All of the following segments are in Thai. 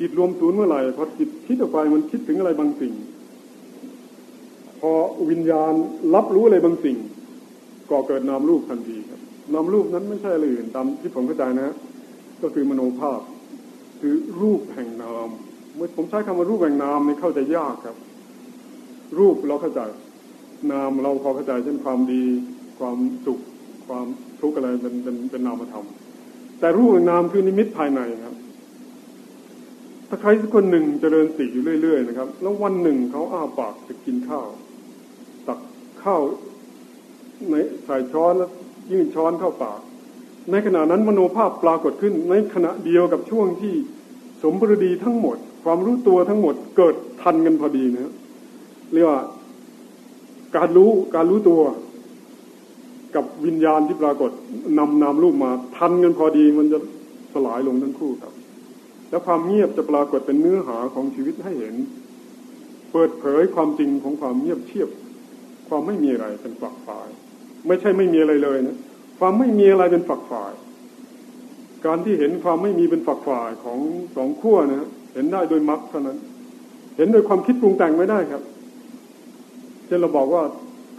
จิตรวมศูนย์เมื่อไหร่พอจิตคิดออกไปมันคิดถึงอะไรบางสิ่ง พอวิญญาณรับรู้อะไรบางสิ่ง ก่อเกิดนามรูปทันทีครับนามรูปนั้นไม่ใช่อะไรอื่นตามที่ผมเข้าใจนะ ก็คือมโนภาพ คือรูปแห่งนาม เมื่อผมใช้คำว่ารูปแห่งนามนี่เข้าใจยากครับ รูปเราเข้าใจนามเราพอเข้าใจเช่นความดี ความสุข ความทุกข์อะไรเป็นเป็นเป็นนามธรรมแต่รูปแห่งนามคือนิมิตภายในครับ ถ้าใครสักคนหนึ่งเจริญสีอยู่เรื่อย ๆ นะครับ แล้ววันหนึ่งเขาอ้าปากจะกินข้าว ตักข้าวในใส่ช้อนแล้วยื่นช้อนเข้าปาก ในขณะนั้นมโนภาพปรากฏขึ้นในขณะเดียวกับช่วงที่สมบรดีทั้งหมด ความรู้ตัวทั้งหมดเกิดทันกันพอดีนะเรียกว่าการรู้การรู้ตัว กับวิญญาณที่ปรากฏนำนามรูปมา ทันกันพอดีมันจะสลายลงทั้งคู่ครับ แล้วความเงียบจะปรากฏเป็นเนื้อหาของชีวิตให้เห็น เปิดเผยความจริงของความเงียบเชียบ ความไม่มีอะไรเป็นฝักฝ่าย ไม่ใช่ไม่มีอะไรเลยนะความไม่มีอะไรเป็นฝักฝ่าย การที่เห็นความไม่มีเป็นฝักฝ่ายของสองขั้วนะเห็นได้โดยมรรคเท่านั้น เห็นโดยความคิดปรุงแต่งไม่ได้ครับเช่นเราบอกว่า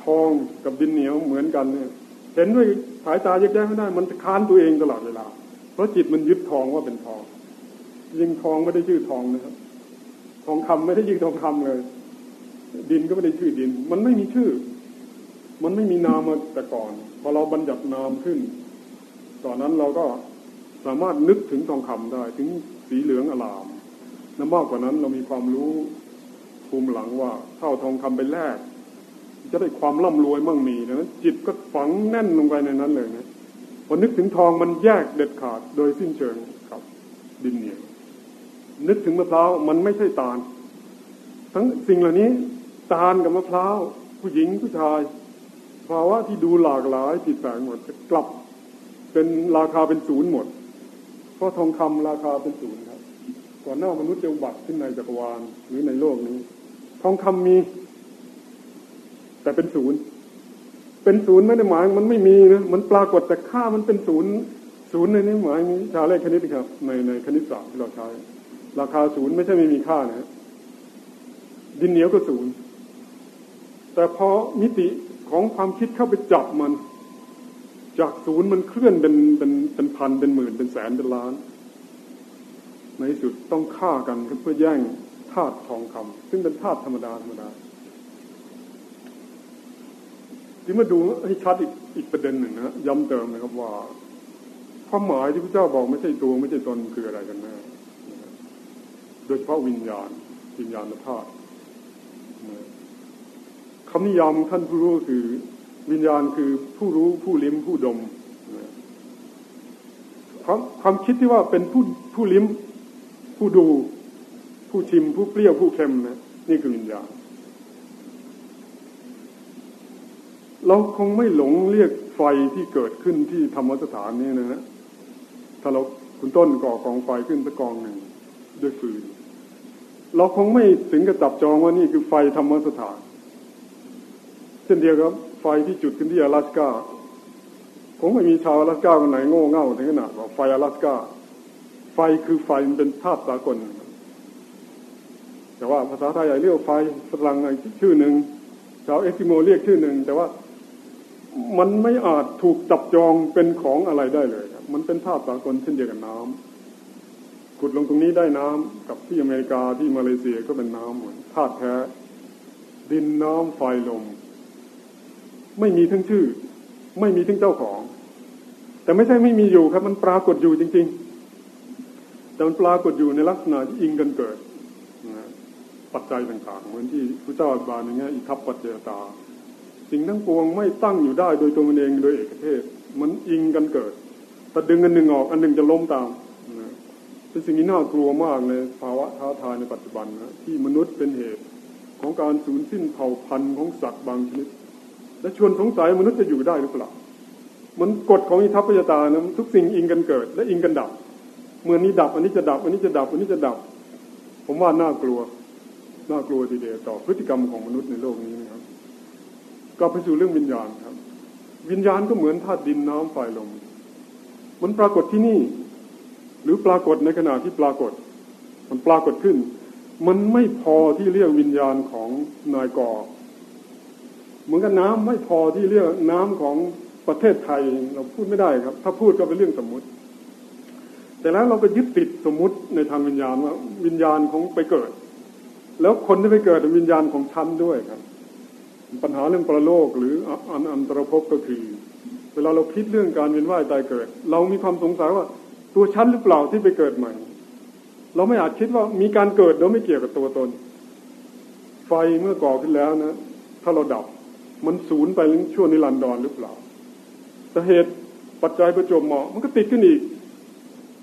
ทองกับดินเหนียวเหมือนกันเนี่ย เห็นด้วยสายตาแยกแยะไม่ได้ มันค้านตัวเองตลอดเวลา เพราะจิตมันยึดทองว่าเป็นทอง ยิงทองไม่ได้ชื่อทองนะครับ ทองคำไม่ได้ชื่อทองคำเลย ดินก็ไม่ได้ชื่อดิน มันไม่มีชื่อ มันไม่มีนามมาแต่ก่อน พอเราบัญญัตินามขึ้น ตอนนั้นเราก็สามารถนึกถึงทองคำได้ ถึงสีเหลืองอลามและมากกว่านั้นเรามีความรู้ภูมิหลังว่าเท่าทองคำไปแลกจะได้ความร่ำรวยมั่งมีนะจิตก็ฝังแน่นลงไปในนั้นเลยนะพอนึกถึงทองมันแยกเด็ดขาดโดยสิ้นเชิงกับ ดินเหนียว นึกถึงมะพร้าวมันไม่ใช่ตาล ทั้งสิ่งเหล่านี้ตาลกับมะพร้าว ผู้หญิงผู้ชายภาวะที่ดูหลากหลายผิดแปลกหมดจะกลับ เป็นราคาเป็นศูนย์หมด เพราะทองคำราคาเป็นศูนย์ครับ ก่อนหน้ามนุษย์จะบัติขึ้นในจักรวาลหรือในโลกนี้ ทองคำมี แต่เป็นศูนย์เป็นศูนย์ไม่ได้หมายมันไม่มีนะมันปรากฏแต่ค่ามันเป็นศูนย์ศูนย์ในนี้หมายชาเลขคณิตครับในในคณิตศาสตร์ที่เราใช้ ราคาศูนย์ไม่ใช่ไม่มีค่านะ ดินเหนียวก็ศูนย์ แต่พอมิติของความคิดเข้าไปจับมัน จากศูนย์มันเคลื่อนเป็นเป็นเป็นพันเป็นหมื่นเป็นแสนเป็นล้าน ในที่สุดต้องฆ่ากันเพื่อแย่งธาตุทองคำซึ่งเป็นธาตุธรรมดาธรรมดาที่มาดูให้ชัดอีกอีกประเด็นหนึ่งนะย้ำเติมนะครับว่าความหมายที่พระเจ้าบอกไม่ใช่ตัวไม่ใช่ตนคืออะไรกันแน่ โดยเฉพาะวิญญาณ วิญญาณธาตุคำนิยามท่านผู้รู้คือ วิญญาณคือผู้รู้ผู้ลิ้มผู้ดมความความคิดที่ว่าเป็นผู้ผู้ลิ้ม ผู้ดู ผู้ชิม ผู้เปรี้ยวผู้เค็มนะนี่คือวิญญาณ เราคงไม่หลงเรียกไฟที่เกิดขึ้นที่ธรรมสถานนี้นะฮะถ้าเราคุณต้นก่อกองไฟขึ้นสักกองหนึ่งด้วยฟืน เราคงไม่ถึงกับจับจองว่านี่คือไฟธรรมสถาน เช่นเดียวกับไฟที่จุดขึ้นที่阿拉斯กาคงไม่มีชาว阿拉斯กาคนไหนโง่เง่าถึงขนาดว่าไฟ阿拉斯กาไฟคือไฟมันเป็นธาตุสากล แต่ว่าภาษาไทยเรียกไฟฝรั่งอีกชื่อหนึ่งชาวเอสกิโมเรียกชื่อหนึ่งแต่ว่ามันไม่อาจถูกจับจองเป็นของอะไรได้เลยครับมันเป็นธาตุสากลเช่นเดียวกับน้ำ ขุดลงตรงนี้ได้น้ำกับที่อเมริกาที่มาเลเซียก็เป็นน้ำเหมือนธาตุแท้ ดินน้ำไฟลม ไม่มีทั้งชื่อ ไม่มีทั้งเจ้าของ แต่ไม่ใช่ไม่มีอยู่ครับ มันปรากฏอยู่จริง ๆ แต่มันปรากฏอยู่ในลักษณะที่อิงกันเกิดปัจจัยต่างๆ เหมือนที่พระเจ้าอธิบายในแง่อิทัปปัจเจตา สิ่งทั้งปวงไม่ตั้งอยู่ได้โดยตัวมันเองโดยเอกเทศ มันอิงกันเกิดแต่ดึงอันหนึ่งออกอันหนึ่งจะล้มตาม เป็นสิ่งที่น่ากลัวมากในภาวะท้าทายในปัจจุบันนะที่มนุษย์เป็นเหตุของการสูญสิ้นเผ่าพันธุ์ของสัตว์บางชนิด และชวนสงสัยมนุษย์จะอยู่ได้หรือเปล่ามันกฎของอิทัปปัจจตานะทุกสิ่งอิงกันเกิด และอิงกันดับเมื่อนี้ดับอันนี้จะดับ อันนี้จะดับ อันนี้จะดับ ผมว่าน่ากลัว น่ากลัวทีเดียวต่อพฤติกรรมของมนุษย์ในโลกนี้นะครับก็ไปสู่เรื่องวิญญาณครับ วิญญาณก็เหมือนธาตุดินน้ำไฟลมมันปรากฏที่นี่ หรือปรากฏในขณะที่ปรากฏ มันปรากฏขึ้น มันไม่พอที่เรียกวิญญาณของนายกอเหมือนกับน้ำไม่พอที่เรียกน้ำของประเทศไทยเราพูดไม่ได้ครับ ถ้าพูดก็เป็นเรื่องสมมุติ แต่แล้วเราไปยึดติดสมมุติในทางวิญญาณว่าวิญญาณของไปเกิด แล้วคนที่ไปเกิดเป็นวิญญาณของชั้นด้วยครับ ปัญหาเรื่องประโลกหรืออันอันตรภพก็คือ เวลาเราคิดเรื่องการเวียนว่ายตายเกิด เรามีความสงสัยว่า ตัวชั้นหรือเปล่าที่ไปเกิดใหม่ เราไม่อาจคิดว่ามีการเกิดโดยไม่เกี่ยวกับตัวตน ไฟเมื่อก่อขึ้นแล้วนะ ถ้าเราดับมันสูญไปชั่วนิรันดรหรือเปล่าสาเหตุปัจจัยประจบเหมาะ มันก็ติดขึ้นอีก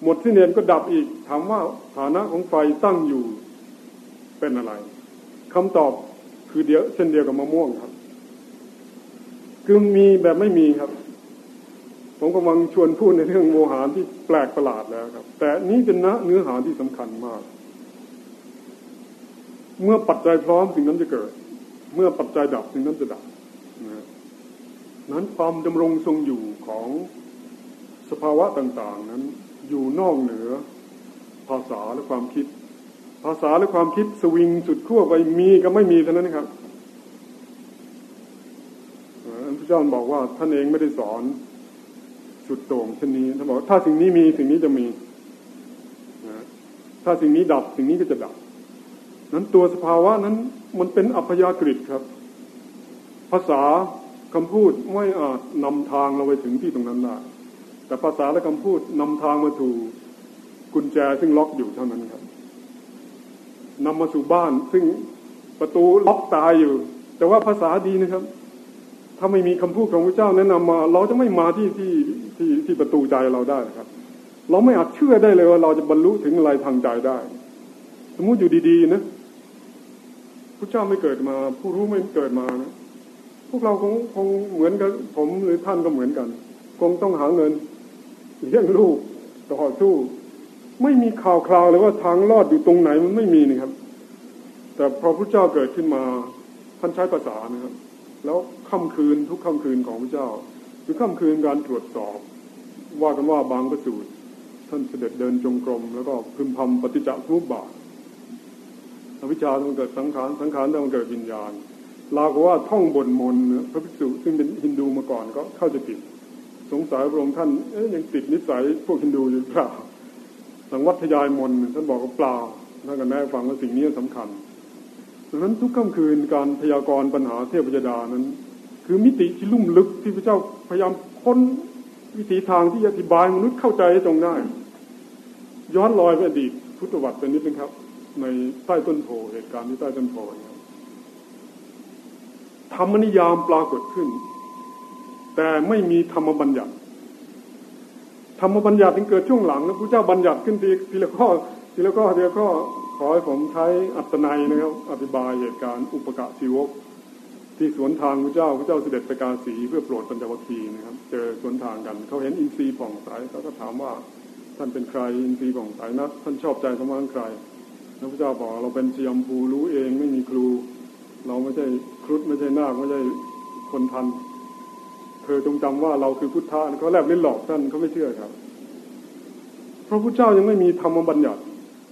หมดที่เนียนก็ดับอีก ถามว่าฐานะของไฟตั้งอยู่ เป็นอะไรคำตอบคือเดียวเช่นเดียวกับมะม่วงครับ คือมีแบบไม่มีครับ ผมกำลังชวนพูดในเรื่องโมหารที่แปลกประหลาดแล้วครับ แต่นี้เป็นเนื้อหาที่สำคัญมาก เมื่อปัจจัยพร้อมสิ่งนั้นจะเกิด เมื่อปัจจัยดับสิ่งนั้นจะดับนะนั้นความดำรงทรงอยู่ของสภาวะต่างๆ นั้น อยู่นอกเหนือ ภาษาและความคิด ภาษาและความคิดสวิงสุดขั้วไปมีก็ไม่มีเท่านั้นครับพระเจ้าบอกว่าท่านเองไม่ได้สอน สุดโต่งเช่นนี้ท่านบอกถ้าสิ่งนี้มีสิ่งนี้จะมีถ้าสิ่งนี้ดับสิ่งนี้ก็จะดับ นั้นตัวสภาวะนั้นมันเป็นอัพยากฤิครับ ภาษาคำพูดไม่อาจนำทางเราไปถึงที่ตรงนั้นได้แต่ภาษาและคำพูดนำทางมาถูกุญแจซึ่งล็อกอยู่เท่านั้นครับนำมาสู่บ้านซึ่งประตูล็อกตายอยู่ แต่ว่าภาษาดีนะครับ ถ้าไม่มีคำพูดของพระเจ้าแนะนำมา เราจะไม่มาที่ที่ที่ที่ประตูใจเราได้ครับ เราไม่อาจเชื่อได้เลยว่าเราจะบรรลุถึงอะไรทางใจได้ สมมุติอยู่ดีๆนะพระเจ้าไม่เกิดมา ผู้รู้ไม่เกิดมานะพวกเราคงคงเหมือนกับผมหรือท่านก็เหมือนกัน คงต้องหาเงินเลี้ยงลูกต่อสู้ ไม่มีข่าวคราวเลยว่าทางรอดอยู่ตรงไหนมันไม่มีนะครับ แต่พอพระเจ้าเกิดขึ้นมาท่านใช้ภาษานะครับ แล้วค่ำคืนทุกค่ำคืนของพระเจ้าหรือค่ำคืนการตรวจสอบ ว่ากันว่าบางประสูตรท่านเสด็จเดินจงกรม แล้วก็พึมพำปฏิจจสมุปบาทอวิชชาต้องเกิดสังขารสังขารต้องเกิดวิญญาณลาวกว่าท่องบนมนพระภิกษุซึ่งเป็นฮินดูมาก่อนก็เข้าจะผิด สงสัยพระองค์ท่านเอ๊ยยังติดนิสัยพวกฮินดูอยู่เปล่าสังวัตยายมนท่านบอกว่าเปล่าท่านก็แน่ฟังว่าสิ่งนี้สำคัญ ดังนั้นทุกค่ำคืนการพยากรณ์ปัญหาเทพยดานั้น คือมิติที่ลุ่มลึกที่พระเจ้าพยายามค้นวิถีทางที่อธิบายมนุษย์เข้าใจให้ตรงได้ ย้อนรอยไปอดีตพุทธวัตรเป็นนิดนึงครับ ในใต้ต้นโพเหตุการณ์ที่ใต้ต้นโพเนี่ยธรรมนิยามปรากฏขึ้น แต่ไม่มีธรรมบัญญัติธรรมบัญญัติถึงเกิดช่วงหลังนะพระเจ้าบัญญัติขึ้นทีทีละข้อทีละข้อทีละข้อ ขอให้ผมใช้อัตนัยนะครับ อธิบายเหตุการณ์อุปกะชีวก ที่สวนทางพระเจ้าพระเจ้าเสด็จไปกาสีเพื่อโปรดปัญจวัคคีย์นะครับ เจอสวนทางกัน เขาเห็นอินทรีย์ผ่องใสเขาก็ถามว่าท่านเป็นใครอินทรีย์ผ่องใสนะท่านชอบใจธรรมะใครพระเจ้าบอกเราเป็นเชียมภูรู้เองไม่มีครู เราไม่ใช่ครุฑไม่ใช่นาคไม่ใช่คนทัน เธอจงจำว่าเราคือพุทธะเขาแลบลิ้นหลอกท่านเขาไม่เชื่อครับ เพราะพระเจ้ายังไม่มีธรรมบัญญัติ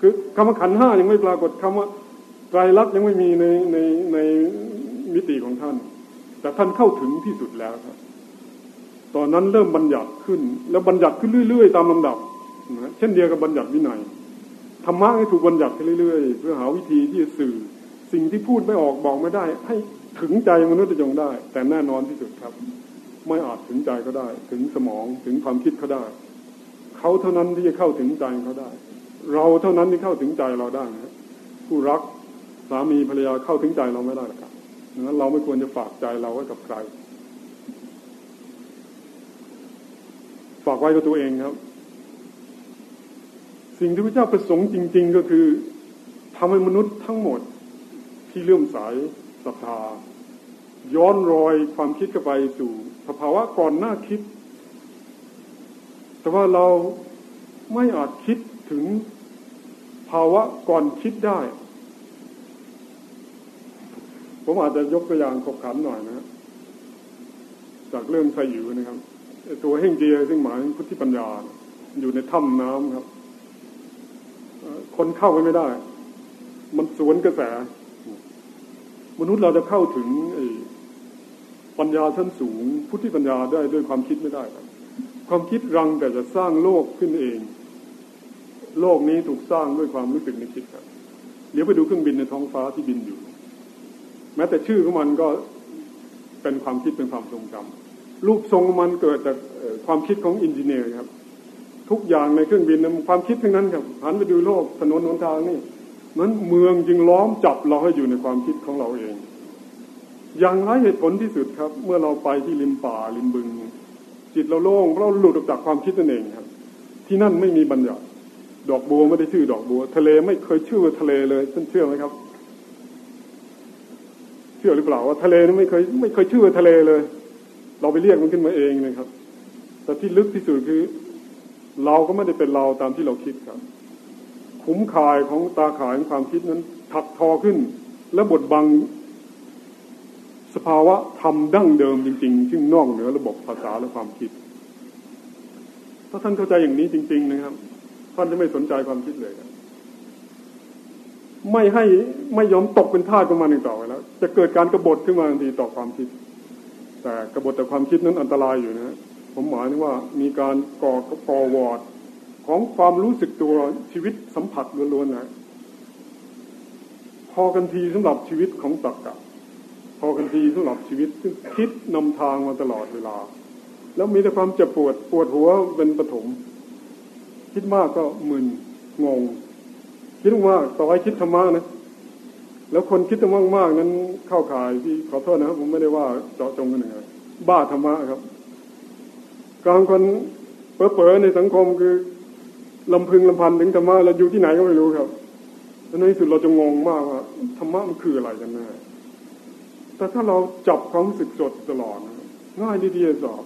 คือคำว่าขันห้ายังไม่ปรากฏคำว่าไตรลักษณ์ยังไม่มีในในในมิติของท่าน แต่ท่านเข้าถึงที่สุดแล้วครับ ตอนนั้นเริ่มบัญญัติขึ้น แล้วบัญญัติขึ้นเรื่อย ๆ ตามลำดับนะเช่นเดียวกับบัญญัติวินัยธรรมะให้ถูกบัญญัติขึ้นเรื่อย ๆ เพื่อหาวิธีที่จะสื่อ สิ่งที่พูดไม่ออกบอกไม่ได้ ให้ถึงใจมนุษย์จงได้ แต่แน่นอนที่สุดครับ ไม่อาจถึงใจก็ได้ ถึงสมองถึงความคิดเขาได้ เขาเท่านั้นที่จะเข้าถึงใจเขาได้ เราเท่านั้นที่เข้าถึงใจเราได้นะผู้รักสามีภรรยาเข้าถึงใจเราไม่ได้หรอกครับดังนั้นเราไม่ควรจะฝากใจเราไว้กับใคร ฝากไว้กับตัวเองครับ สิ่งที่พระเจ้าประสงค์จริง ๆ ก็คือทำให้มนุษย์ทั้งหมดที่เลื่อมใสศรัทธาย้อนรอยความคิดเข้าไปสู่สภาวะก่อนหน้าคิด แต่ว่าเราไม่อาจคิด ถึงภาวะก่อนคิดได้ ผมอาจจะยกตัวอย่างขบขันหน่อยนะจากเรื่องไซอยู่นะครับ ตัวเฮงเจียซึ่งหมายพุทธิปัญญา อยู่ในถ้ำน้ำครับ คนเข้าไปไม่ได้ มันสวนกระแส มนุษย์เราจะเข้าถึงปัญญาชั้นสูง พุทธิปัญญาได้ด้วยความคิดไม่ได้ครับความคิดรังแต่จะสร้างโลกขึ้นเอง โลกนี้ถูกสร้างด้วยความรู้สึกนึกคิดครับ เดี๋ยวไปดูเครื่องบินในท้องฟ้าที่บินอยู่ แม้แต่ชื่อของมันก็เป็นความคิดเป็นความทรงจำรูปทรงมันเกิดจากความคิดของอินจิเนียร์ครับ ทุกอย่างในเครื่องบินนั้นความคิดทั้งนั้นครับหันไปดูโลกถนนหนทางนี่นั้นเมืองจึงล้อมจับเราให้อยู่ในความคิดของเราเอง อย่างไรเหตุผลที่สุดครับ เมื่อเราไปที่ริมป่าริมบึง จิตเราโล่งเราหลุดออกจากความคิดนั่นเองครับ ที่นั่นไม่มีบัญญัติ ดอกบัวไม่ได้ชื่อดอกบัว ทะเลไม่เคยชื่อว่าทะเลเลยท่านเชื่อไหมครับ เชื่อหรือเปล่าว่าทะเลนี่ไม่เคยไม่เคยชื่อว่าทะเลเลย เราไปเรียกมันขึ้นมาเองนะครับ แต่ที่ลึกที่สุดคือ เราก็ไม่ได้เป็นเราตามที่เราคิดครับ ขุมข่ายของตาข่ายของความคิดนั้นถักทอขึ้น และบดบังสภาวะทำดั้งเดิมจริงๆซึ่งนอกเหนือระบบภาษาและความคิด ถ้าท่านเข้าใจอย่างนี้จริง ๆ นะครับ ท่านจะไม่สนใจความคิดเลยไม่ให้ไม่ยอมตกเป็นทาสของมันอีกต่อไปแล้ว จะเกิดการกรบฏขึ้นมาทันทีต่อความคิด แต่กบฏแต่ความคิดนั้นอันตรายอยู่นะผมหมายถึงว่ามีการก่อกฟอวอดของความรู้สึกตัวชีวิตสัมผัสล้วนๆนะพอกันทีสำหรับชีวิตของตักกะพอกันทีสำหรับชีวิตซึ่คิดนำทางมาตลอดเวลา แล้วมีแต่ความเจ็บปวดปวดหัวเป็นปฐม คิดมากก็มึนงง คิดมากต่อให้คิดธรรมะนะ แล้วคนคิดธรรมะมากนั้นเข้าข่ายที่ขอโทษนะครับผมไม่ได้ว่าเจาะจงกันหนึ่งบ้าธรรมะครับกลางคนเป๋อๆในสังคมคือลำพึงลำพันถึงธรรมะเราอยู่ที่ไหนก็ไม่รู้ครับแล้วในที่สุดเราจะงงมากว่าธรรมะมันคืออะไรกันแน่แต่ถ้าเราจับความรู้สึกสดตลอดง่ายดีๆสอบ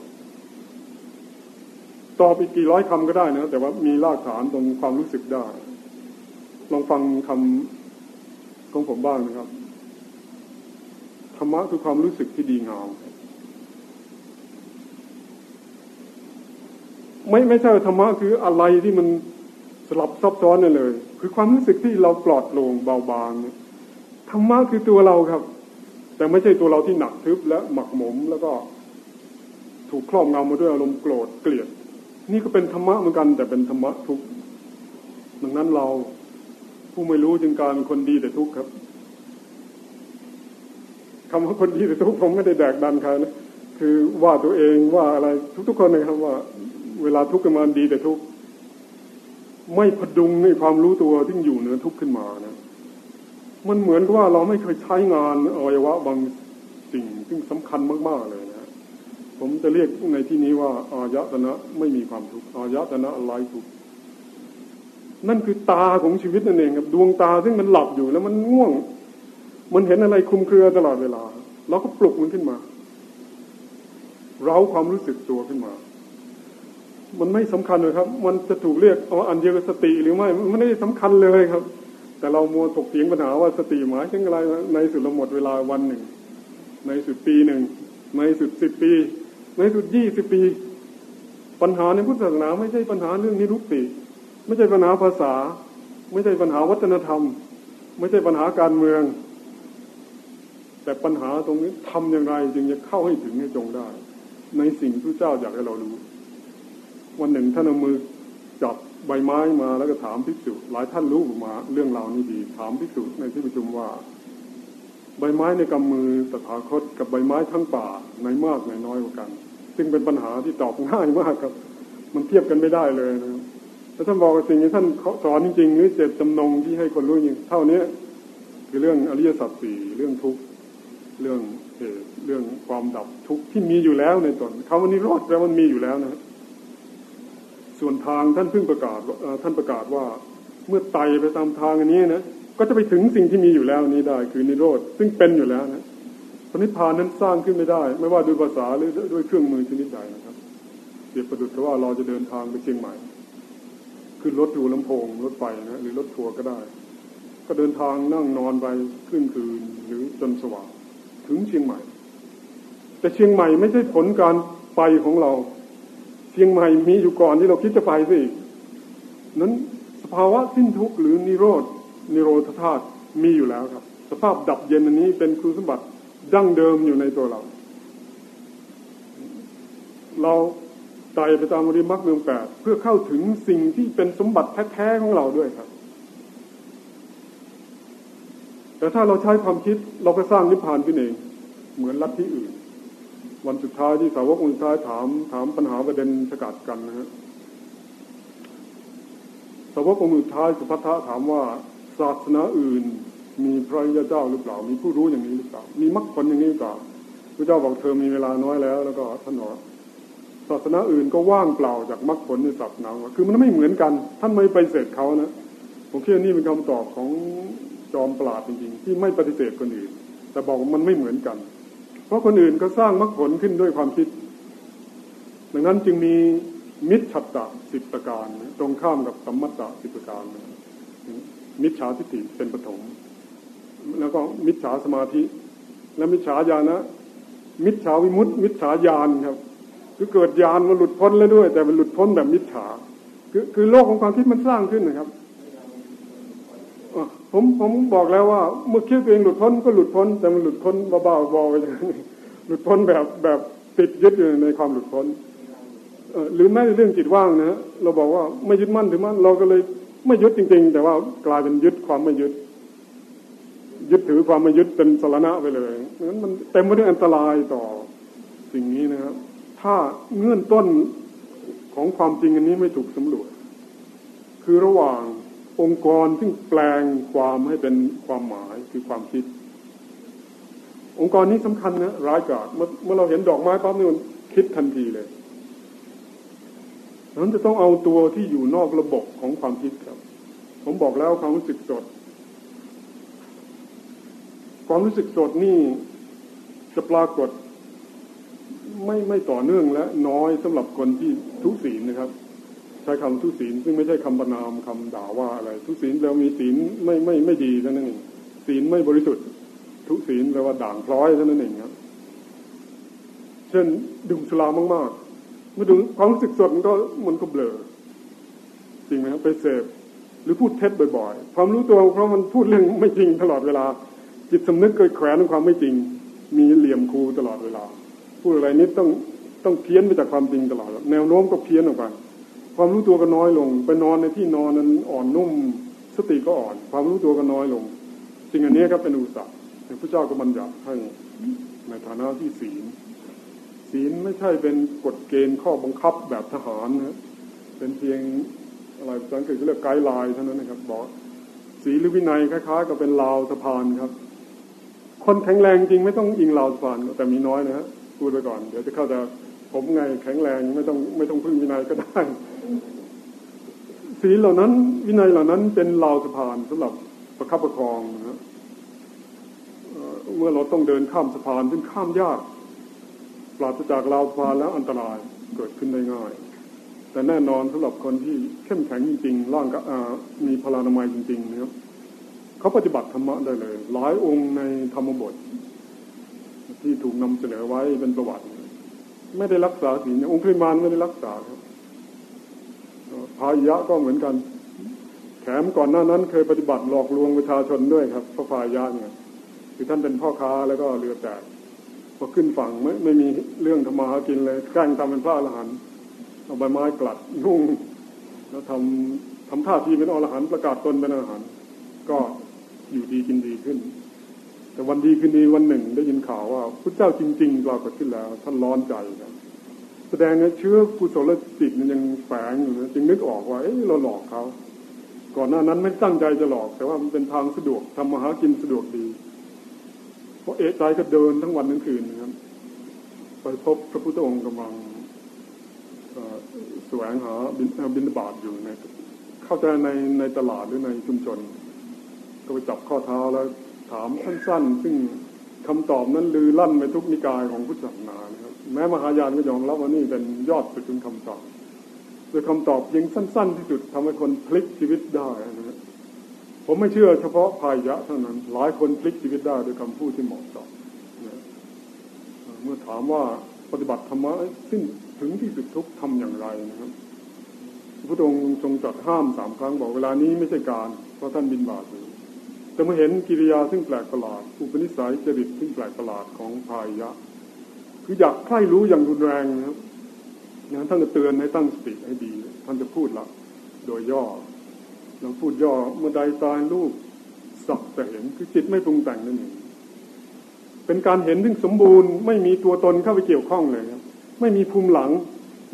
ตอบอีกกี่ร้อยคำก็ได้นะ แต่ว่ามีรากฐานตรงความรู้สึกได้ ลองฟังคำของผมบ้างนะครับธรรมะคือความรู้สึกที่ดีงามไม่ไม่ใช่ธรรมะคืออะไรที่มันสลับซับซ้อนนั่นเลย คือความรู้สึกที่เราปลอดโปร่งเบาบางธรรมะคือตัวเราครับ แต่ไม่ใช่ตัวเราที่หนักทึบและหมักหมมแล้วก็ถูกครอบงำมาด้วยอารมณ์โกรธเกลียด นี่ก็เป็นธรรมะเหมือนกันแต่เป็นธรรมะทุกดังนั้นเราผู้ไม่รู้จึงการเป็นคนดีแต่ทุกข์ครับคำว่าคนดีแต่ทุกข์ผมไม่ได้แดกดันใครนะคือว่าตัวเองว่าอะไรทุกๆคนนะครับว่า เวลาทุกข์กันมาดีแต่ทุกข์ไม่พดุงในความรู้ตัวที่อยู่เหนือทุกข์ขึ้นมานะมันเหมือนกับว่าเราไม่เคยใช้งานอวัยวะบางสิ่งซึ่งสำคัญมากๆเลย ผมจะเรียกในที่นี้ว่า อายตนะไม่มีความทุกข์อายตนะอะไรทุกข์นั่นคือตาของชีวิตนั่นเองครับดวงตาซึ่งมันหลับอยู่แล้วมันง่วง มันเห็นอะไรคุมเครือตลอดเวลาเราก็ปลุกมันขึ้นมา เราความรู้สึกตัวขึ้นมา มันไม่สำคัญเลยครับ มันจะถูกเรียกเอาอันเดียวกับสติหรือไม่มันไม่ได้สำคัญเลยครับ แต่เรามัวถกเถียงปัญหาว่าสติหมายถึงอะไรในสุดเราหมดเวลาวันหนึ่ง ในสุดปีหนึ่งในสุดสิบปี ในสุดยี่สิบปี ปัญหาในพุทธศาสนา ไม่ใช่ปัญหาเรื่องนิรุตติไม่ใช่ปัญหาภาษา ไม่ใช่ปัญหาวัฒนธรรม ไม่ใช่ปัญหาการเมือง แต่ปัญหาตรงนี้ทำอย่างไรจึงจะเข้าให้ถึงให้จงได้ ในสิ่งที่เจ้าอยากให้เรารู้ วันหนึ่งท่านเอามือจับใบไม้มาแล้วก็ถามภิกษุหลายท่านรู้มาเรื่องราวนี้ดี ถามภิกษุในที่ประชุมว่า ใบไม้ในกำมือตถาคตกับใบไม้ทั้งป่าในมากในน้อยกว่ากัน ซึ่งเป็นปัญหาที่ตอบง่ายมากครับ มันเทียบกันไม่ได้เลยนะแล้วท่านบอกสิ่งที่ท่านสอนจริงๆหรือเจตจำนงที่ให้คนรู้อย่างเท่านี้คือเรื่องอริยสัจสี่เรื่องทุกข์เรื่องเหตุเรื่องความดับทุกข์ที่มีอยู่แล้วในตนคำว่านิโรธแปลว่ามีอยู่แล้วนะส่วนทางท่านเพิ่งประกาศท่านประกาศว่าเมื่อไต่ไปตามทางอันนี้นะก็จะไปถึงสิ่งที่มีอยู่แล้วนี้ได้ คือนิโรธซึ่งเป็นอยู่แล้วนะ พระนิพพานนั้นสร้างขึ้นไม่ได้ ไม่ว่าด้วยภาษาหรือด้วยเครื่องมือชนิดใดนะครับเปรียบประดุจว่าเราจะเดินทางไปเชียงใหม่ขึ้นรถอยู่ลำโพงรถไฟนะหรือรถทัวร์ก็ได้ ก็เดินทางนั่งนอนไปขึ้นคืนหรือจนสว่างถึงเชียงใหม่ แต่เชียงใหม่ไม่ใช่ผลการไปของเรา เชียงใหม่มีอยู่ก่อนที่เราคิดจะไปสินั้นสภาวะสิ้นทุกข์หรือนิโรธนิโรธธาตุมีอยู่แล้วครับ สภาพดับเย็นอันนี้เป็นคุณสมบัติ ดั้งเดิมอยู่ในตัวเรา เราไต่ไปตามอริมักเมืองแปดเพื่อเข้าถึงสิ่งที่เป็นสมบัติแท้ๆของเราด้วยครับ แต่ถ้าเราใช้ความคิดเราก็สร้างนิพพานขึ้นเอง เหมือนลัทธิอื่น วันสุดท้ายที่สาวกองค์ท้ายถามถามปัญหาประเด็นสกัดกันนะฮะสาวกองค์สุดท้ายสุภัทธะถามว่าศาสนาอื่น มีพระยาเจ้าหรือเปล่า มีผู้รู้อย่างนี้หรือเปล่า มีมรรคผลอย่างนี้หรือเปล่าพระเจ้าบอกเธอมีเวลาน้อยแล้ว แล้วก็ท่านบอกศาสนาอื่นก็ว่างเปล่าจากมรรคผลในศาสนาคือมันไม่เหมือนกัน ท่านไม่ไปเสดเขานะผมคิดว่านี่เป็นคำตอบของจอมปราดจริงๆ ที่ไม่ปฏิเสธคนอื่น แต่บอกว่ามันไม่เหมือนกัน เพราะคนอื่นก็สร้างมรรคผลขึ้นด้วยความคิด ดังนั้นจึงมีมิจฉัตตะสิบประการ ตรงข้ามกับสัมมัตตะสิบประการ มิจฉาทิฏฐิเป็นปฐม แล้วก็มิจฉาสมาธิ และมิจฉาญาณนะมิจฉาวิมุตติ มิจฉาญาณครับคือเกิดญาณมาหลุดพ้นแล้วด้วย แต่มันหลุดพ้นแบบมิจฉาคือคือโลกของความคิดมันสร้างขึ้นนะครับผมผมบอกแล้วว่า เมื่อคิดตัวเองหลุดพ้นก็หลุดพ้น แต่มันหลุดพ้นเบาๆบอไปอย่างนี้หลุดพ้นแบบแบบติดยึดอยู่ในความหลุดพ้นหรือแม้เรื่องจิตว่างนะเราบอกว่าไม่ยึดมั่นถือมั่นเราก็เลยไม่ยึดจริง ๆ แต่ว่ากลายเป็นยึดความไม่ยึด ยึดถือความม่ยึดเป็นสารณะไปเลยนั้นมันเต็มไปด้วยอันตรายต่อสิ่งนี้นะครับ ถ้าเงื่อนต้นของความจริงอันนี้ไม่ถูกสำรวจ คือระหว่างองค์กรที่แปลงความให้เป็นความหมายคือความคิด องค์กรนี้สำคัญนะร้ายกาจเมื่อเราเห็นดอกไม้ปั๊บนี่มันคิดทันทีเลยนั้นจะต้องเอาตัวที่อยู่นอกระบบของความคิดครับ ผมบอกแล้วความรู้สึกสด ความรู้สึกสดนี่จะปรากฏไม่ไม่ต่อเนื่องและน้อยสำหรับคนที่ทุศีลนะครับ ใช้คำทุศีลซึ่งไม่ใช่คำประนามคำด่าว่าอะไร ทุศีลแล้วมีศีลไม่ไม่ไม่ดีเท่านั้นเองศีลไม่บริสุทธิ์ ทุศีลแปลว่าด่างพร้อยเท่านั้นเองครับ เช่นดื่มสุรามากๆเมื่อดูความรู้สึกสดมันก็มันก็เบลอจริงไหมครับไปเสพหรือพูดเท็จบ่อยๆ ความรู้ตัวเพราะมันพูดเรื่องไม่จริงตลอดเวลา จิตสำนึกเกิดแขวนในความไม่จริง มีเหลี่ยมคูตลอดเวลาพูดอะไรนิดต้องต้องเพี้ยนไปจากความจริงตลอด แนวโน้มก็เพี้ยนออกไปความรู้ตัวก็น้อยลง ไปนอนในที่นอนนั้นอ่อนนุ่ม สติก็อ่อน ความรู้ตัวก็น้อยลงสิ่งอันนี้ครับเป็นอุตสาห์พระเจ้าก็บัญญัติให้ในฐานะที่ศีลศีลไม่ใช่เป็นกฎเกณฑ์ข้อบังคับแบบทหารนะเป็นเพียงอะไรภาษาอังกฤษเรียกไกด์ไลน์เท่านั้นนะครับบอกศีลหรือวินัยคล้ายๆกับเป็นราวสะพานครับ คนแข็งแรงจริงไม่ต้องอิงราวสะพานแต่มีน้อยนะฮะพูดไปก่อน เดี๋ยวจะเข้าใจผมไงแข็งแรงไม่ต้องไม่ต้องพึ่งวินัยก็ได้ศีลเหล่านั้น วินัยเหล่านั้นเป็นราวสะพานสำหรับประคับประคองนะเมื่อเราต้องเดินข้ามสะพานซึ่งข้ามยาก ปราศจากลาวพานแล้วอันตรายเกิดขึ้นได้ง่าย แต่แน่นอนสำหรับคนที่เข้มแข็งจริงๆร่างกมีพลานามัยจริงๆนะครับ เขาปฏิบัติธรรมะได้เลย หลายองค์ในธรรมบท ที่ถูกนำเสนอไว้เป็นประวัติ ไม่ได้รักษาศีลองค์พิมานไม่ได้รักษาครับพายะก็เหมือนกัน แถมก่อนหน้านั้น เคยปฏิบัติหลอกลวงประชาชนด้วยครับพระพายะเนี่ยคือท่านเป็นพ่อค้าแล้วก็เรือแตกพอขึ้นฝั่งไม่ไม่มีเรื่องทำมาหากินเลยแกล้งทำเป็นพระอรหันต์เอาใบไม้กลัดนุ่งแล้วทำทำท่าทีเป็นอรหันต์ประกาศตนเป็นอรหันต์ก็ อยู่ดีกินดีขึ้น แต่วันดีขึ้นดีวันหนึ่งได้ยินข่าวว่าพระเจ้าจริงๆปรากฏขึ้นแล้ว ท่านร้อนใจครับแสดงว่าเชื้อกุศลจิตมันยังแฝงอยู่นะจึงนึกออกว่าเอ้เราหลอกเขา ก่อนหน้านั้นไม่ตั้งใจจะหลอก แต่ว่ามันเป็นทางสะดวกทำมาหากินสะดวกดีพอเอะใจก็เดินทั้งวันทั้งคืนนะครับไปพบพระพุทธองค์กำลังแสวงหาบินบาตอยู่ในเข้าใจในในตลาดหรือในชุมชน ก็ไปจับข้อเท้าแล้ว ถามสั้นๆ ซึ่งคำตอบนั้นลือลั่นไปทุกนิกายของพุทธศาสนานะครับ แม้มหายานก็ยอมรับว่านี่เป็นยอดสุดของคำตอบโดยคำตอบเพียงสั้น ๆ ที่สุดทำให้คนพลิกชีวิตได้นะครับผมไม่เชื่อเฉพาะภายะเท่านั้น หลายคนพลิกชีวิตได้ด้วยคำพูดที่เหมาะสมเมื่อถามว่าปฏิบัติธรรมะสิ้นถึงที่สุดทุกทำอย่างไรนะครับพระองค์ทรงตรัสห้ามสามครั้งบอกเวลานี้ไม่ใช่การ เพราะท่านบินบาตอยู่ แต่เมื่อเห็นกิริยาซึ่งแปลกประหลาด อุปนิสัยจริตซึ่งแปลกประหลาดของพายะ คืออยากใคร่รู้อย่างรุนแรงนะครับนะท่านจะเตือนให้ตั้งสติให้ดี ท่านจะพูดละโดยย่อเราพูดย่อเมื่อใดตายรูปสักแต่เห็นคือจิตไม่ปรุงแต่งนั่นเองเป็นการเห็นที่สมบูรณ์ ไม่มีตัวตนเข้าไปเกี่ยวข้องเลยครับ ไม่มีภูมิหลัง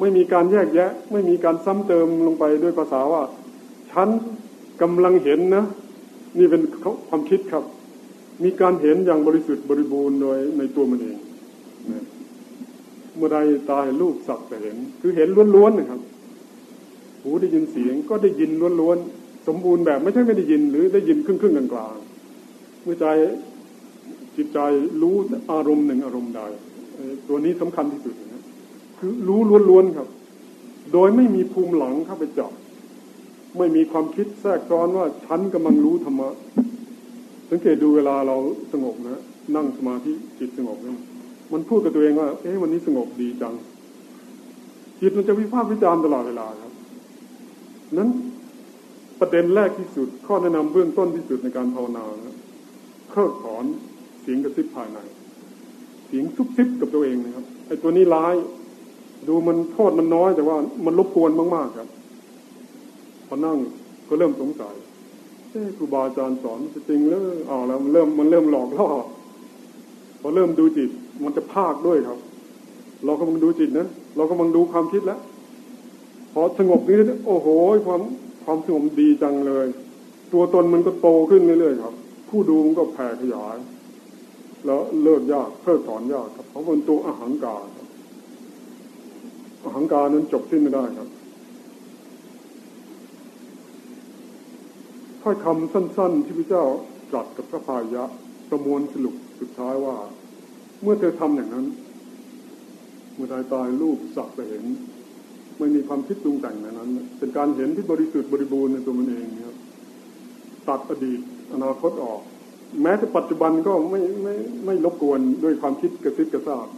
ไม่มีการแยกแยะ ไม่มีการซ้ำเติมลงไปด้วยภาษาว่า ฉันกำลังเห็นนะ นี่เป็นความคิดครับ มีการเห็นอย่างบริสุทธิ์บริบูรณ์โดยในตัวมันเองเมื่อใดตาเห็นรูปสักแต่เห็น คือเห็นล้วนๆนะครับ หูได้ยินเสียงก็ได้ยินล้วนๆสมบูรณ์แบบไม่ใช่ไม่ได้ยิน หรือได้ยินครึ่งๆกลางๆเมื่อใจจิตใจรู้อารมณ์หนึ่งอารมณ์ใดตัวนี้สำคัญที่สุดนะคือรู้ล้วนๆครับ โดยไม่มีภูมิหลังเข้าไปจับ ไม่มีความคิดแทรกซ้อนว่าฉันกำลังรู้ธรรมะ สังเกตดูเวลาเราสงบนะนั่งสมาธิจิตสงบนะมันพูดกับตัวเองว่า เอ๊ะวันนี้สงบดีจัง จิตมันจะวิพากษ์วิจารณ์ตลอดเวลาครับนั้นประเด็นแรกที่สุด ข้อแนะนำเบื้องต้นที่สุดในการภาวนานะเพิกถอนเสียงกระซิบภายใน เสียงซุบซิบกับตัวเองนะครับไอ้ตัวนี้ร้าย ดูมันโทษมันน้อยแต่ว่ามันรบกวนมากๆครับ อนั่งก็เริ่มสงสัยเอ้ครูบาอาจารย์สอนจะจริงแล้วอ๋อแล้วมันเริ่มมันเริ่มหลอกล่อพอเริ่มดูจิต มันจะภาคด้วยครับ เรากำลังดูจิตนะเรากำลังดูความคิดแล้วพอสงบนี้โอ้โหความความสงบดีจังเลย ตัวตนมันก็โตขึ้นเรื่อยๆครับ ผู้ดูมันก็แผ่ขยาย แล้วเลิกยากเพิกถอนยากครับ เพราะเป็นตัวอาหารการอาหารการนั้นจบสิ้นไม่ได้ครับ ถ้อยคำสั้น ๆ ที่พระเจ้าตรัสกับพระพายะประมวลสรุปสุดท้ายว่า เมื่อเธอทำอย่างนั้นเมื่อตายตายรูปสักไปเห็น ไม่มีความคิดปรุงแต่งในนั้น เป็นการเห็นที่บริสุทธิ์บริบูรณ์ในตัวมันเองครับตัดอดีตอนาคตออก แม้แต่ปัจจุบันก็ไม่ไม่ไม่รบกวนด้วยความคิดกระซิบกระซาบ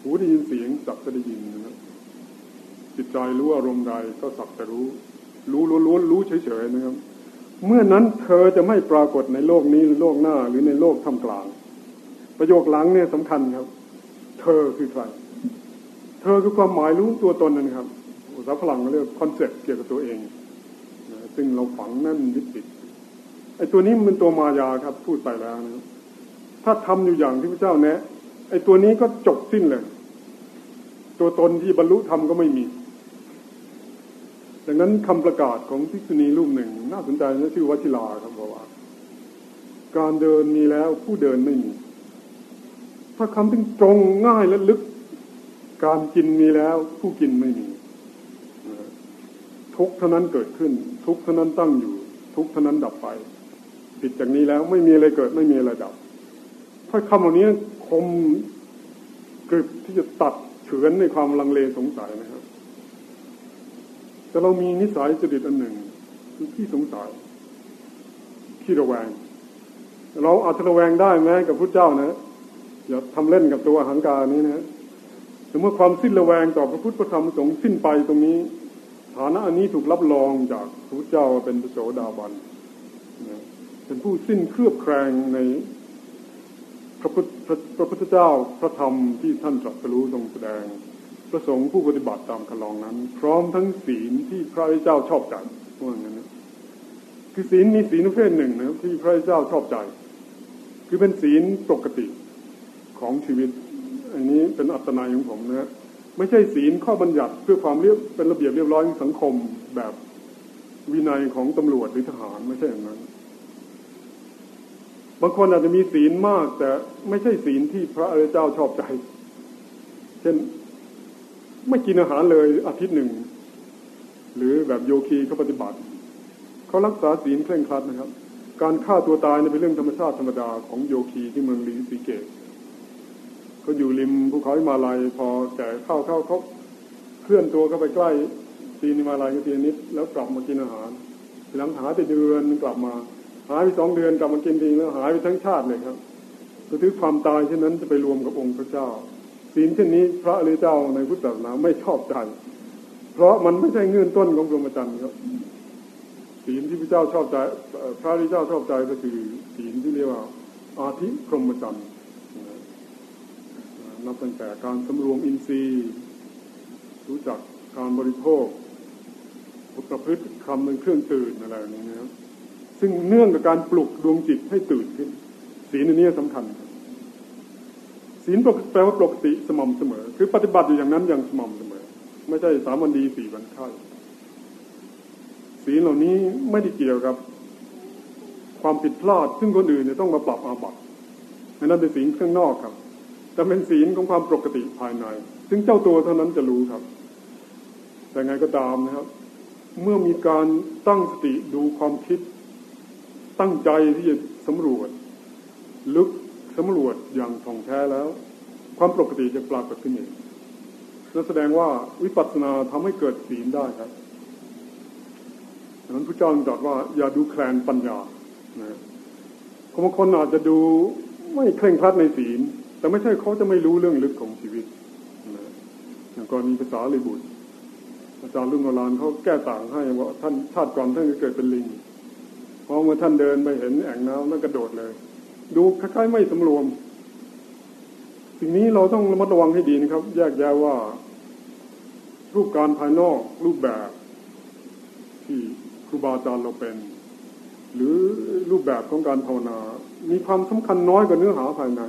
หูได้ยินเสียงสักจะได้ยินนะครับจิตใจรู้อารมณ์ใดก็สักแต่รู้ รู้ล้วนๆรู้เฉยๆนะครับ เมื่อนั้นเธอจะไม่ปรากฏในโลกนี้หรือโลกหน้าหรือในโลกทำกลาง ประโยคหลังเนี่ยสำคัญครับ เธอคือใคร เธอคือความหมายรู้ตัวตนนะครับภาษาฝรั่งเรียกคอนเซ็ปต์เกี่ยวกับตัวเองซึ่งเราฝังแน่นยึดติดไอ้ตัวนี้มันตัวมายาครับ พูดไปแล้วนะถ้าทำอยู่อย่างที่พระเจ้าแนะไอ้ตัวนี้ก็จบสิ้นเลย ตัวตนที่บรรลุธรรมก็ไม่มี ดังนั้นคำประกาศของพิษุณีรูปหนึ่ง น่าสนใจนะชื่อวัชิราครับบอกว่า การเดินมีแล้วผู้เดินไม่มี ถ้าคำที่ตรงง่ายและลึก การกินมีแล้วผู้กินไม่มี ทุกเท่านั้นเกิดขึ้น ทุกเท่านั้นตั้งอยู่ ทุกเท่านั้นดับไปผิดจากนี้แล้วไม่มีอะไรเกิดไม่มีอะไรดับถ้าคำเหล่านี้คมกริบที่จะตัดเฉือนในความลังเลสงสัยนะครับ แต่เรามีนิสัยจริตอันหนึ่ง คือที่สงสัยขี้ระแวง เราอาจจะระแวงได้แม้กับพระเจ้านะอย่าทำเล่นกับตัวหังการนี้นะแต่เมื่อความสิ้นระแวงต่อพระพุทธพระธรรมสงฆ์สิ้นไปตรงนี้ ฐานะอันนี้ถูกรับรองจากพระพุทธเจ้าเป็นพระโสดาบันเป็นผู้สิ้นเครือบแคลงในพระพุทธพระพุทธเจ้าพระธรรมที่ท่านตรัสรู้ทรงแสดง ประสงค์ผู้ปฏิบัติตามคลองนั้น พร้อมทั้งศีลที่พระเจ้าชอบใจว่างั้นนะคือศีลมีศีลประเภทหนึ่งนะที่พระเจ้าชอบใจ คือเป็นศีลปกติของชีวิต อันนี้เป็นอัตนายของผมนะไม่ใช่ศีลข้อบัญญัติเพื่อความเรียบเป็นระเบียบเรียบร้อยในสังคมแบบวินัยของตำรวจหรือทหารไม่ใช่อย่างนั้นบางคนอาจจะมีศีลมาก แต่ไม่ใช่ศีลที่พระอริยเจ้าชอบใจ เช่น ไม่กินอาหารเลยอาทิตย์หนึ่ง หรือแบบโยคีเขาปฏิบัติเขารักษาศีลเคร่งครัดนะครับ การฆ่าตัวตายเป็นเรื่องธรรมชาติธรรมดาของโยคีที่เมืองลีสีเกตเขาอยู่ริมภูเขาหิมาลัยพอแก่เข้าเข้าเขาเคลื่อนตัวเข้าไปใกล้ตีนิมาลัยก็ทีนิดแล้วกลับมากินอาหารหลังหาไปเดือนกลับมา หายไปสองเดือนกลับมากินทีแล้วหายไปทั้งชาติเลยครับก็ถือความตายเช่นนั้นจะไปรวมกับองค์พระเจ้า ศีลเช่นนี้ พระอริยเจ้าในพุทธศาสนาไม่ชอบใจ เพราะมันไม่ใช่เงื่อนต้นของพรหมจรรย์ครับศีลที่พระเจ้าชอบใจ พระที่เจ้าชอบใจก็คือศีลที่เรียกว่า อาทิพรหมจรรย์นับตั้งแต่การสำรวมอินทรีย์ รู้จักการบริโภคประพฤติคำเป็นเครื่องตื่นอะไรอย่างนี้นะครับซึ่งเนื่องกับการปลุกดวงจิตให้ตื่นขึ้นศีลอันนี้สำคัญ ศีลแปลว่าปกติสม่ำเสมอ คือปฏิบัติอยู่อย่างนั้นอย่างสม่ำเสมอ ไม่ใช่สามวันดีสี่วันไข้ศีลเหล่านี้ไม่ได้เกี่ยวกับ ความผิดพลาด ซึ่งคนอื่นเนี่ยต้องมาปรับอาบัตินั่นเป็นศีลข้างนอกครับ แต่เป็นศีลของความปกติภายใน ซึ่งเจ้าตัวเท่านั้นจะรู้ครับ แต่ไงก็ตามนะครับ เมื่อมีการตั้งสติดูความคิด ตั้งใจที่จะสำรวจ ลึก สำรวจอย่างท่องแท้แล้ว ความปกติจะปรากฏขึ้นเองนั่นแสดงว่าวิปัสสนาทำให้เกิดศีลได้ครับดังนั้นพระเจ้าตรัสว่าอย่าดูแคลนปัญญานะบางคนอาจจะดูไม่เคร่งครัดในศีล แต่ไม่ใช่เขาจะไม่รู้เรื่องลึกของชีวิตนะอย่างกรณีภาษาลิบุตรอาจารย์รุ่งโรานเขาแก้ต่างให้ว่าท่านชาติก่อนท่านเกิดเป็นลิงพอเมื่อท่านเดินไปเห็นแอ่งน้ำนั่นกระโดดเลย ดูคล้ายๆไม่สำรวม สิ่งนี้เราต้องระมัดระวังให้ดีนะครับ แยกแยะว่า รูปการภายนอกรูปแบบ ที่ครูบาอาจารย์เราเป็น หรือรูปแบบของการภาวนา มีความสำคัญน้อยกว่าเนื้อหาภายใน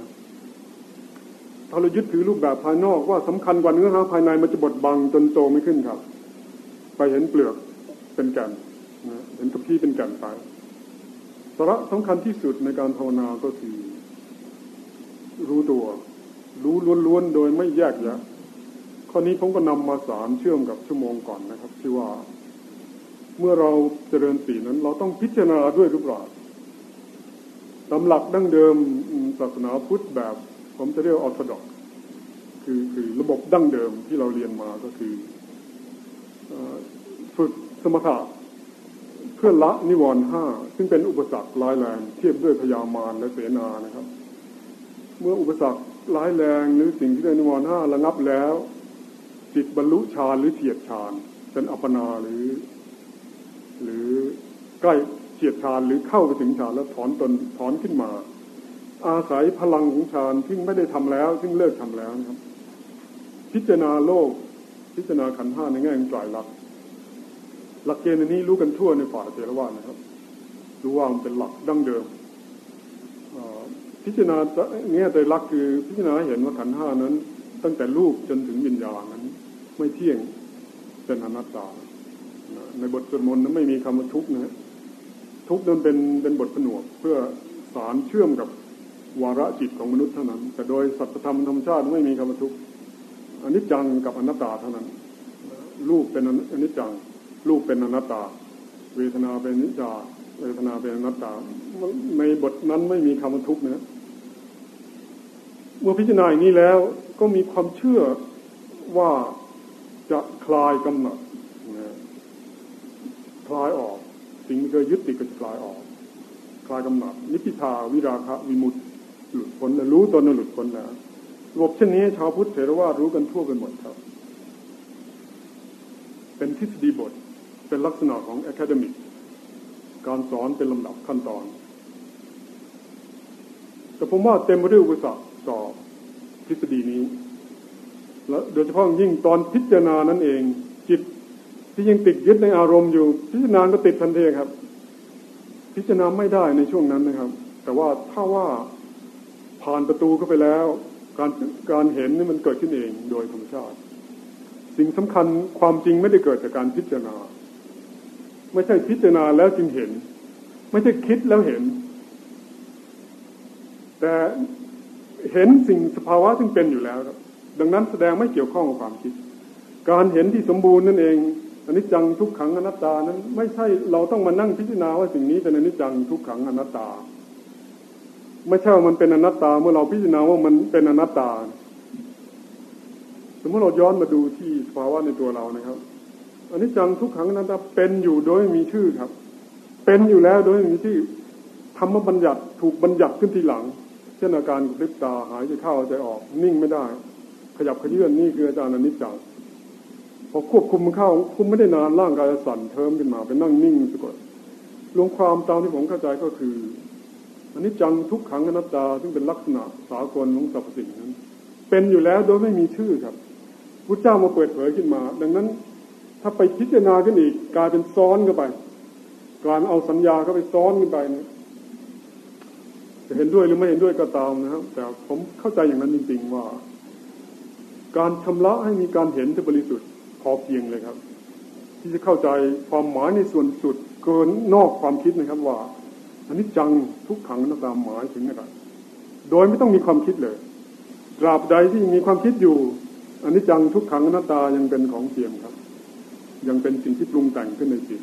ถ้าเรายึดถือรูปแบบภายนอกว่าสำคัญกว่าเนื้อหาภายในมันจะบดบังจนโตไม่ขึ้นครับ ไปเห็นเปลือกเป็นแก่นเห็นกับที่เป็นแก่นไป สาระสำคัญที่สุดในการภาวนาก็คือ รู้ตัว รู้ล้วนๆโดยไม่แยกแยะข้อนี้ผมก็นำมาสารเชื่อมกับชั่วโมงก่อนนะครับ ที่ว่า เมื่อเราเจริญสีนั้น เราต้องพิจารณาด้วยรูปร่างตำหลักดั้งเดิมศาสนาพุทธแบบ ผมจะเรียกออร์โธดอกคือคือระบบดั้งเดิมที่เราเรียนมาก็คือฝึกสมถะ เพื่อละนิวรณ์ห้าซึ่งเป็นอุปสรรคร้ายแรงเทียบด้วยพยามารและเสนานะครับ เมื่ออุปสรรคร้ายแรงหรือสิ่งที่ได้นิวรณ์ห้าระงับแล้วจิตบรรลุฌานหรือเฉียดฌานเป็นอัปปนาหรือ หรือใกล้เฉียดฌานหรือเข้าไปถึงฌานแล้วถอนตนถอนขึ้นมา อาศัยพลังของฌานที่ไม่ได้ทำแล้วซึ่งเลิกทำแล้วนะครับ พิจารณาโลก พิจารณาขันธ์ห้าในแง่ของไตรลักษณ์ หลักเกณฑ์นี้รู้กันทั่วในฝ่ายเทรวาสนะครับ รู้ว่ามันเป็นหลักดั้งเดิมพิจารณาเนี่ยใจรักคือพิจารณาเห็นว่าขันห้านั้น ตั้งแต่รูปจนถึงวิญญาณนั้น ไม่เที่ยงเป็นอนัตตา ในบทสวดมนต์นั้นไม่มีคำว่าทุกข์นะทุกข์นั้นเป็นเป็นบทผนวกเพื่อสารเชื่อมกับวาระจิตของมนุษย์เท่านั้น แต่โดยสัจธรรมธรรมชาติไม่มีคำว่าทุกข์อนิจจังกับอนัตตาเท่านั้น รูปเป็นอนิจจัง รูปเป็นอนัตตา เวทนาเป็นนิจาเวทนาเป็นอนัตตา ในบทนั้นไม่มีคำว่าทุกข์นะเมื่อพิจารณาอย่างนี้แล้วก็มีความเชื่อว่าจะคลายกำหนัดนะคลายออก สิ่งที่เคยยึดติดก็จะคลายออก คลายกำหนัดนิพพิทาวิราคะวิมุตติหลุดพ้นรู้ตนหลุดพ้นแล้วระบบเช่นนี้ชาวพุทธเถรวาทรู้กันทั่วกันหมดครับ เป็นทฤษฎีบท เป็นลักษณะของ academic การสอนเป็นลำดับขั้นตอน แต่ผมว่าเต็มไปด้วยอุปสรรคต่อทฤษฎีนี้ และโดยเฉพาะยิ่งตอนพิจารณานั้นเอง จิตที่ยังติดยึดในอารมณ์อยู่ พิจารณาก็ติดทันทีครับ พิจารณาไม่ได้ในช่วงนั้นนะครับ แต่ว่าถ้าว่าผ่านประตูเข้าไปแล้ว การการเห็นนี่มันเกิดขึ้นเองโดยธรรมชาติ สิ่งสำคัญความจริงไม่ได้เกิดจากการพิจารณา ไม่ใช่พิจารณาแล้วจึงเห็น ไม่ใช่คิดแล้วเห็น แต่เห็นสิ่งสภาวะที่เป็นอยู่แล้วครับ ดังนั้นแสดงไม่เกี่ยวข้องกับความคิด การเห็นที่สมบูรณ์นั่นเองอนิจจังทุกขังอนัตตานั้น ไม่ใช่เราต้องมานั่งพิจารณาว่าสิ่งนี้เป็นอนิจจังทุกขังอนัตตา ไม่ใช่ว่ามันเป็นอนัตตาเมื่อเราพิจารณาว่ามันเป็นอนัตตา สมมติเราย้อนมาดูที่สภาวะในตัวเรานะครับ อันนี้จังทุกขังนั้นเป็นอยู่โดยมีชื่อครับ เป็นอยู่แล้วโดยมีชื่อธรรมบัญญัติถูกบัญญัติขึ้นทีหลัง เช่นอาการคลิปตาหายใจเข้าใจออก นิ่งไม่ได้ ขยับขยื่นนี่คืออาจารย์อนิจจังพอควบคุมมันเข้าคุมไม่ได้นานร่างกายจะสั่นเทิมขึ้นมาเป็นนั่งนิ่งสะกดรวมความตามที่ผมเข้าใจก็คืออันนี้จังทุกขังอนัตตาซึ่งเป็นลักษณะสากลของสรรพสิ่งนั้น เป็นอยู่แล้วโดยไม่มีชื่อครับพุทธเจ้ามาเปิดเผยขึ้นมา ดังนั้น ถ้าไปพิจารณาขึ้นอีกกลายเป็นซ้อนเข้าไป การเอาสัญญาเข้าไปซ้อนขึ้นไปเนี่ยจะเห็นด้วยหรือไม่เห็นด้วยก็ตามนะครับ แต่ผมเข้าใจอย่างนั้นจริง ๆ ว่า การชำระให้มีการเห็นที่บริสุทธิ์พอเพียงเลยครับ ที่จะเข้าใจความหมายในส่วนสุดเกินนอกความคิดนะครับว่าอันนี้จังทุกขังนัตตามหมายถึงอะไรโดยไม่ต้องมีความคิดเลยตราบใดที่มีความคิดอยู่อันนี้จังทุกขังนัตตายังเป็นของเทียมครับ ยังเป็นสิ่งที่ปรุงแต่งขึ้นในจิต